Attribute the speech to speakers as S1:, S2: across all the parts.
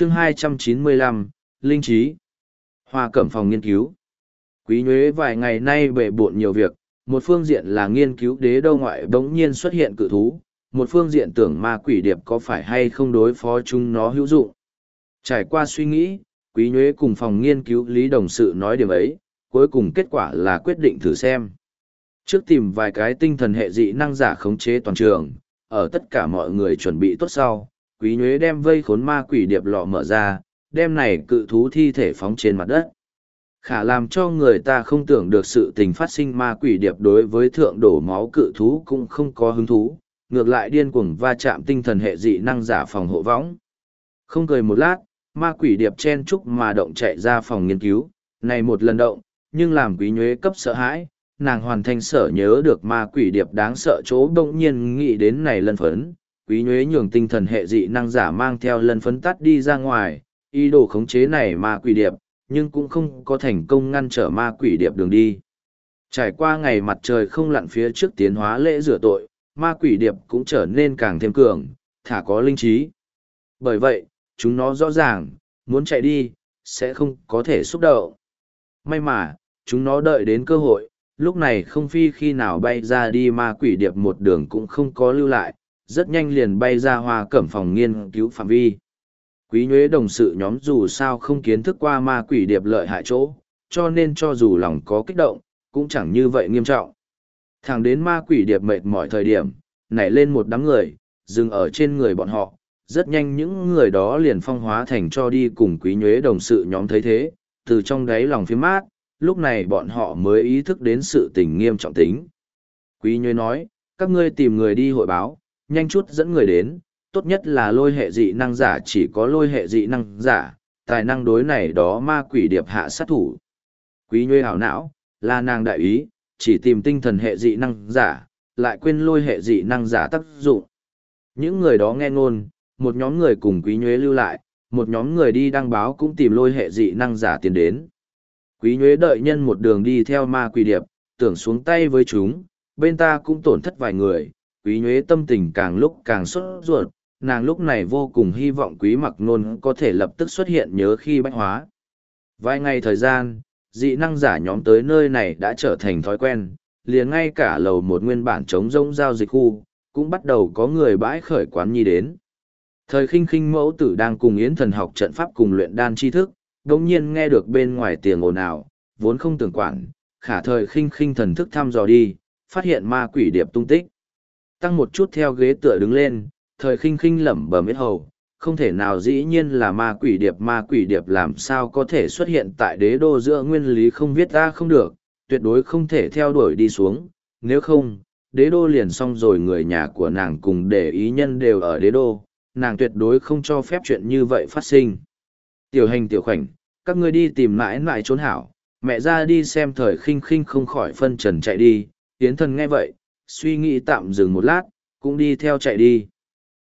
S1: chương 295, Linh Trí Hoa Cẩm Phòng Nghiên cứu Quý nhuế vài ngày nay bể bộn nhiều việc, một phương diện là nghiên cứu đế đô ngoại bỗng nhiên xuất hiện cự thú, một phương diện tưởng ma quỷ điệp có phải hay không đối phó chúng nó hữu dụng. Trải qua suy nghĩ, quý nhuế cùng phòng nghiên cứu lý đồng sự nói điểm ấy, cuối cùng kết quả là quyết định thử xem. Trước tìm vài cái tinh thần hệ dị năng giả khống chế toàn trường, ở tất cả mọi người chuẩn bị tốt sau, quý nhuế đem vây khốn ma quỷ điệp lọ mở ra, đem này cự thú thi thể phóng trên mặt đất. Khả làm cho người ta không tưởng được sự tình phát sinh ma quỷ điệp đối với thượng đổ máu cự thú cũng không có hứng thú, ngược lại điên cuồng va chạm tinh thần hệ dị năng giả phòng hộ võng. Không cười một lát, ma quỷ điệp chen chúc mà động chạy ra phòng nghiên cứu, này một lần động, nhưng làm quý nhuế cấp sợ hãi, nàng hoàn thành sở nhớ được ma quỷ điệp đáng sợ chỗ đông nhiên nghĩ đến này lần phấn, quý nhuế nhường tinh thần hệ dị năng giả mang theo lần phấn tắt đi ra ngoài, ý đồ khống chế này ma quỷ điệp, nhưng cũng không có thành công ngăn trở ma quỷ điệp đường đi. Trải qua ngày mặt trời không lặn phía trước tiến hóa lễ rửa tội, ma quỷ điệp cũng trở nên càng thêm cường, thả có linh trí. Bởi vậy, chúng nó rõ ràng, muốn chạy đi, sẽ không có thể xúc động. May mà, chúng nó đợi đến cơ hội, lúc này không phi khi nào bay ra đi ma quỷ điệp một đường cũng không có lưu lại, rất nhanh liền bay ra hoa cẩm phòng nghiên cứu phạm vi. Quý nhuế đồng sự nhóm dù sao không kiến thức qua ma quỷ điệp lợi hại chỗ, cho nên cho dù lòng có kích động, cũng chẳng như vậy nghiêm trọng. Thẳng đến ma quỷ điệp mệt mỏi thời điểm, nảy lên một đám người, dừng ở trên người bọn họ, rất nhanh những người đó liền phong hóa thành cho đi cùng quý nhuế đồng sự nhóm thấy thế, từ trong đáy lòng phía mát, lúc này bọn họ mới ý thức đến sự tình nghiêm trọng tính. Quý nhuế nói, các ngươi tìm người đi hội báo, nhanh chút dẫn người đến, tốt nhất là lôi hệ dị năng giả chỉ có lôi hệ dị năng giả, tài năng đối này đó ma quỷ điệp hạ sát thủ. Quý nhuế hảo não, là nàng đại ý, chỉ tìm tinh thần hệ dị năng giả, lại quên lôi hệ dị năng giả tác dụng. Những người đó nghe ngôn, một nhóm người cùng quý nhuế lưu lại, một nhóm người đi đăng báo cũng tìm lôi hệ dị năng giả tiến đến. Quý nhuế đợi nhân một đường đi theo ma quỷ điệp, tưởng xuống tay với chúng, bên ta cũng tổn thất vài người, quý nhuế tâm tình càng lúc càng sốt ruột, nàng lúc này vô cùng hy vọng quý mặc nôn có thể lập tức xuất hiện nhớ khi bách hóa. Vài ngày thời gian, dị năng giả nhóm tới nơi này đã trở thành thói quen, liền ngay cả lầu một nguyên bản chống rông giao dịch khu, cũng bắt đầu có người bãi khởi quán nhi đến. Thời khinh khinh mẫu tử đang cùng Yến thần học trận pháp cùng luyện đan tri thức, đồng nhiên nghe được bên ngoài tiếng ồn ào, vốn không tưởng quản, khả thời khinh khinh thần thức thăm dò đi, phát hiện ma quỷ điệp tung tích. Tăng một chút theo ghế tựa đứng lên, thời khinh khinh lẩm bẩm ít hầu, không thể nào dĩ nhiên là ma quỷ điệp ma quỷ điệp làm sao có thể xuất hiện tại đế đô giữa nguyên lý không viết ra không được, tuyệt đối không thể theo đuổi đi xuống, nếu không, đế đô liền xong rồi người nhà của nàng cùng để ý nhân đều ở đế đô, nàng tuyệt đối không cho phép chuyện như vậy phát sinh. Tiểu hành tiểu khoảnh, các ngươi đi tìm mãi mãi trốn hảo, mẹ ra đi xem thời khinh khinh không khỏi phân trần chạy đi, tiến thần nghe vậy, suy nghĩ tạm dừng một lát, cũng đi theo chạy đi.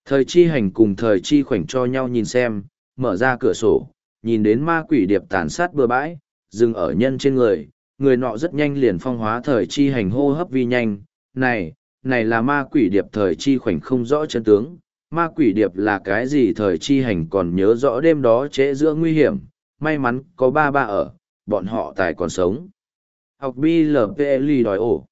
S1: Thời chi hành cùng thời chi khoảnh cho nhau nhìn xem, mở ra cửa sổ, nhìn đến ma quỷ điệp tàn sát bừa bãi, dừng ở nhân trên người, người nọ rất nhanh liền phong hóa thời chi hành hô hấp vi nhanh, này, này là ma quỷ điệp thời chi khoảnh không rõ chân tướng, ma quỷ điệp là cái gì thời chi hành còn nhớ rõ đêm đó trễ giữa nguy hiểm, may mắn có ba ba ở, bọn họ tài còn sống. Học BLPLI đòi ổ.